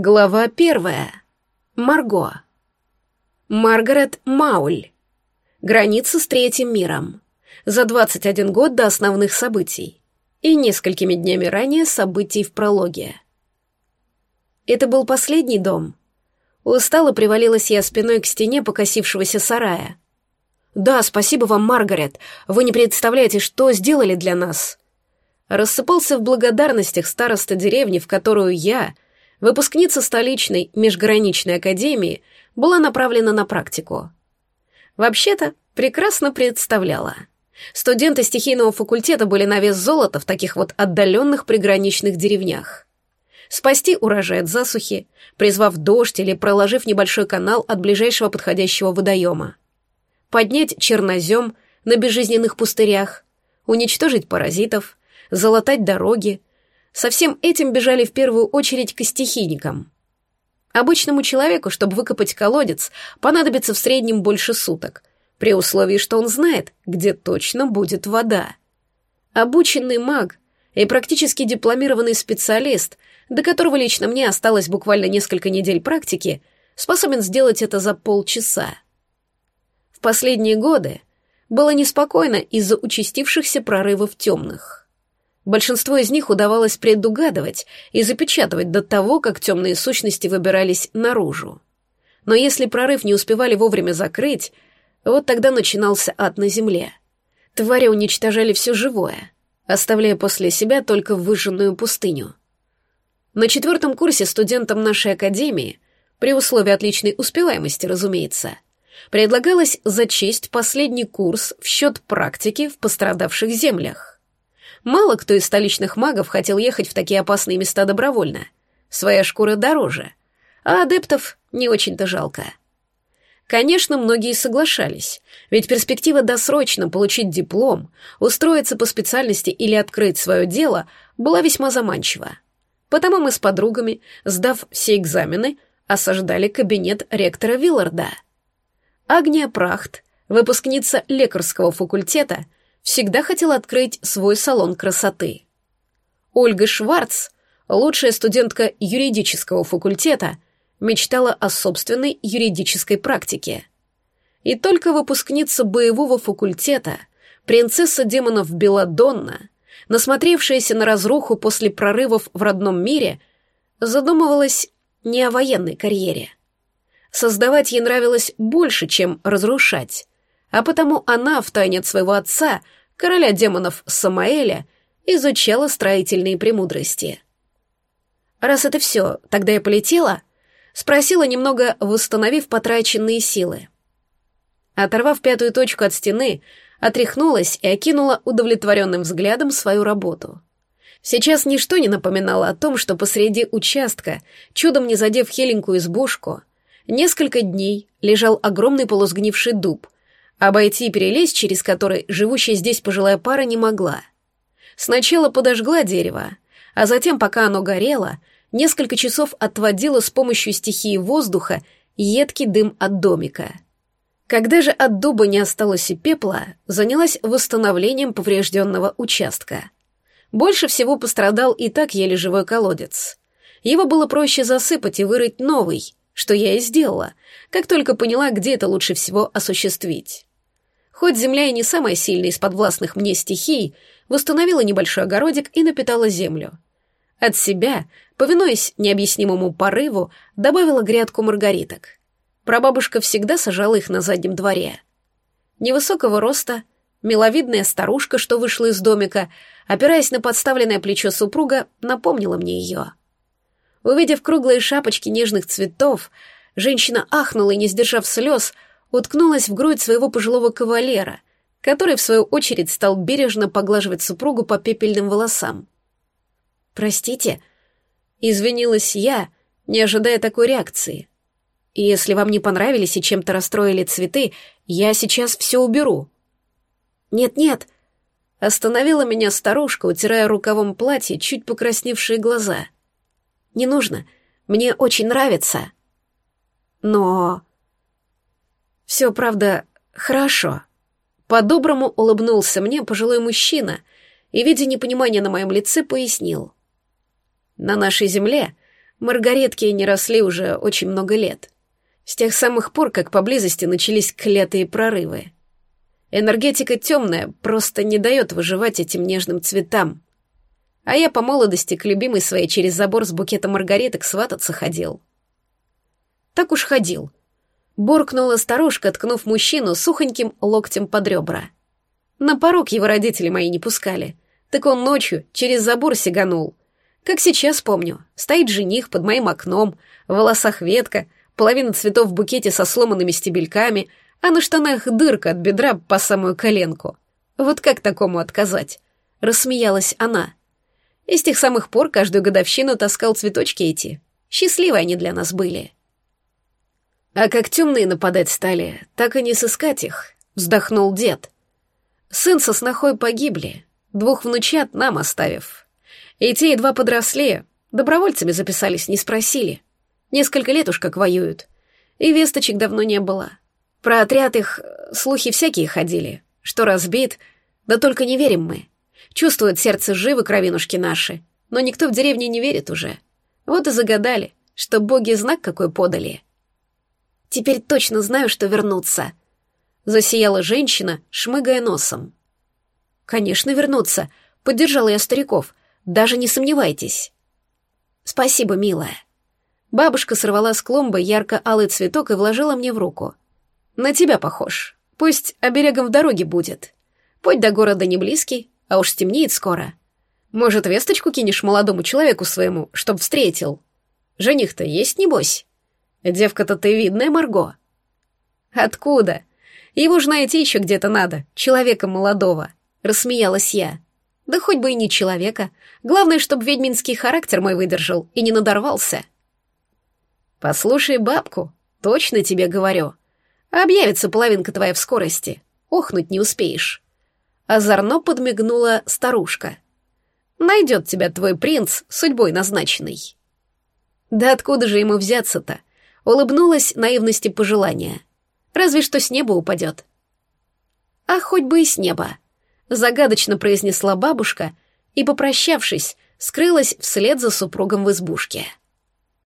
Глава первая. Марго. Маргарет Мауль. Граница с третьим миром. За 21 год до основных событий. И несколькими днями ранее событий в прологе. Это был последний дом. Устало привалилась я спиной к стене покосившегося сарая. «Да, спасибо вам, Маргарет. Вы не представляете, что сделали для нас». Рассыпался в благодарностях староста деревни, в которую я — выпускница столичной межграничной академии была направлена на практику. Вообще-то, прекрасно представляла. Студенты стихийного факультета были на вес золота в таких вот отдаленных приграничных деревнях. Спасти урожай от засухи, призвав дождь или проложив небольшой канал от ближайшего подходящего водоема. Поднять чернозем на безжизненных пустырях, уничтожить паразитов, залатать дороги, со всем этим бежали в первую очередь к стихийникам. Обычному человеку, чтобы выкопать колодец, понадобится в среднем больше суток, при условии, что он знает, где точно будет вода. Обученный маг и практически дипломированный специалист, до которого лично мне осталось буквально несколько недель практики, способен сделать это за полчаса. В последние годы было неспокойно из-за участившихся прорывов темных. Большинство из них удавалось предугадывать и запечатывать до того, как темные сущности выбирались наружу. Но если прорыв не успевали вовремя закрыть, вот тогда начинался ад на земле. Твари уничтожали все живое, оставляя после себя только выжженную пустыню. На четвертом курсе студентам нашей академии, при условии отличной успеваемости, разумеется, предлагалось зачесть последний курс в счет практики в пострадавших землях. Мало кто из столичных магов хотел ехать в такие опасные места добровольно. Своя шкура дороже, а адептов не очень-то жалко. Конечно, многие соглашались, ведь перспектива досрочно получить диплом, устроиться по специальности или открыть свое дело была весьма заманчива. Потому мы с подругами, сдав все экзамены, осаждали кабинет ректора Вилларда. Агния Прахт, выпускница лекарского факультета, всегда хотела открыть свой салон красоты. Ольга Шварц, лучшая студентка юридического факультета, мечтала о собственной юридической практике. И только выпускница боевого факультета, принцесса демонов Беладонна, насмотревшаяся на разруху после прорывов в родном мире, задумывалась не о военной карьере. Создавать ей нравилось больше, чем разрушать, а потому она, втайне от своего отца, короля демонов Самаэля, изучала строительные премудрости. «Раз это все, тогда я полетела?» — спросила, немного восстановив потраченные силы. Оторвав пятую точку от стены, отряхнулась и окинула удовлетворенным взглядом свою работу. Сейчас ничто не напоминало о том, что посреди участка, чудом не задев хеленькую избушку, несколько дней лежал огромный полусгнивший дуб — Обойти перелезть, через который живущая здесь пожилая пара не могла. Сначала подожгла дерево, а затем, пока оно горело, несколько часов отводила с помощью стихии воздуха едкий дым от домика. Когда же от дуба не осталось и пепла, занялась восстановлением поврежденного участка. Больше всего пострадал и так еле живой колодец. Его было проще засыпать и вырыть новый, что я и сделала, как только поняла, где это лучше всего осуществить. Хоть земля и не самая сильная из подвластных мне стихий, восстановила небольшой огородик и напитала землю. От себя, повинуясь необъяснимому порыву, добавила грядку маргариток. Прабабушка всегда сажала их на заднем дворе. Невысокого роста, миловидная старушка, что вышла из домика, опираясь на подставленное плечо супруга, напомнила мне ее. Увидев круглые шапочки нежных цветов, женщина ахнула и, не сдержав слез, уткнулась в грудь своего пожилого кавалера, который, в свою очередь, стал бережно поглаживать супругу по пепельным волосам. «Простите», — извинилась я, не ожидая такой реакции. «Если вам не понравились и чем-то расстроили цветы, я сейчас все уберу». «Нет-нет», — остановила меня старушка, утирая рукавом платье чуть покрасневшие глаза. «Не нужно, мне очень нравится». «Но...» Все, правда, хорошо. По-доброму улыбнулся мне пожилой мужчина и, видя непонимание на моем лице, пояснил. На нашей земле Маргаретки не росли уже очень много лет. С тех самых пор, как поблизости начались клятые прорывы. Энергетика темная просто не дает выживать этим нежным цветам. А я по молодости к любимой своей через забор с букетом маргареток свататься ходил. Так уж ходил. Боркнула старушка, ткнув мужчину сухоньким локтем под ребра. На порог его родители мои не пускали. Так он ночью через забор сиганул. Как сейчас помню, стоит жених под моим окном, в волосах ветка, половина цветов в букете со сломанными стебельками, а на штанах дырка от бедра по самую коленку. Вот как такому отказать? Рассмеялась она. И с тех самых пор каждую годовщину таскал цветочки эти. Счастливые они для нас были. А как темные нападать стали, так и не сыскать их, вздохнул дед. Сын со снохой погибли, двух внучат нам оставив. И те едва подросли, добровольцами записались, не спросили. Несколько лет уж как воюют. И весточек давно не было. Про отряд их слухи всякие ходили, что разбит, да только не верим мы. Чувствует сердце живы кровинушки наши, но никто в деревне не верит уже. Вот и загадали, что боги знак какой подали. Теперь точно знаю, что вернуться. Засияла женщина, шмыгая носом. Конечно, вернуться, поддержала я стариков, даже не сомневайтесь. Спасибо, милая. Бабушка сорвала с клумбы ярко-алый цветок и вложила мне в руку — на тебя похож. Пусть оберегом в дороге будет. Путь до города не близкий, а уж стемнеет скоро. Может, весточку кинешь молодому человеку своему, чтоб встретил? Жених-то есть, небось? Девка-то ты видная, Марго. Откуда? Его же найти еще где-то надо, человека молодого. Рассмеялась я. Да хоть бы и не человека. Главное, чтоб ведьминский характер мой выдержал и не надорвался. Послушай бабку, точно тебе говорю. Объявится половинка твоя в скорости. Охнуть не успеешь. Озорно подмигнула старушка. Найдет тебя твой принц, судьбой назначенный. Да откуда же ему взяться-то? Улыбнулась наивности пожелания. Разве что с неба упадет. А хоть бы и с неба. Загадочно произнесла бабушка и, попрощавшись, скрылась вслед за супругом в избушке.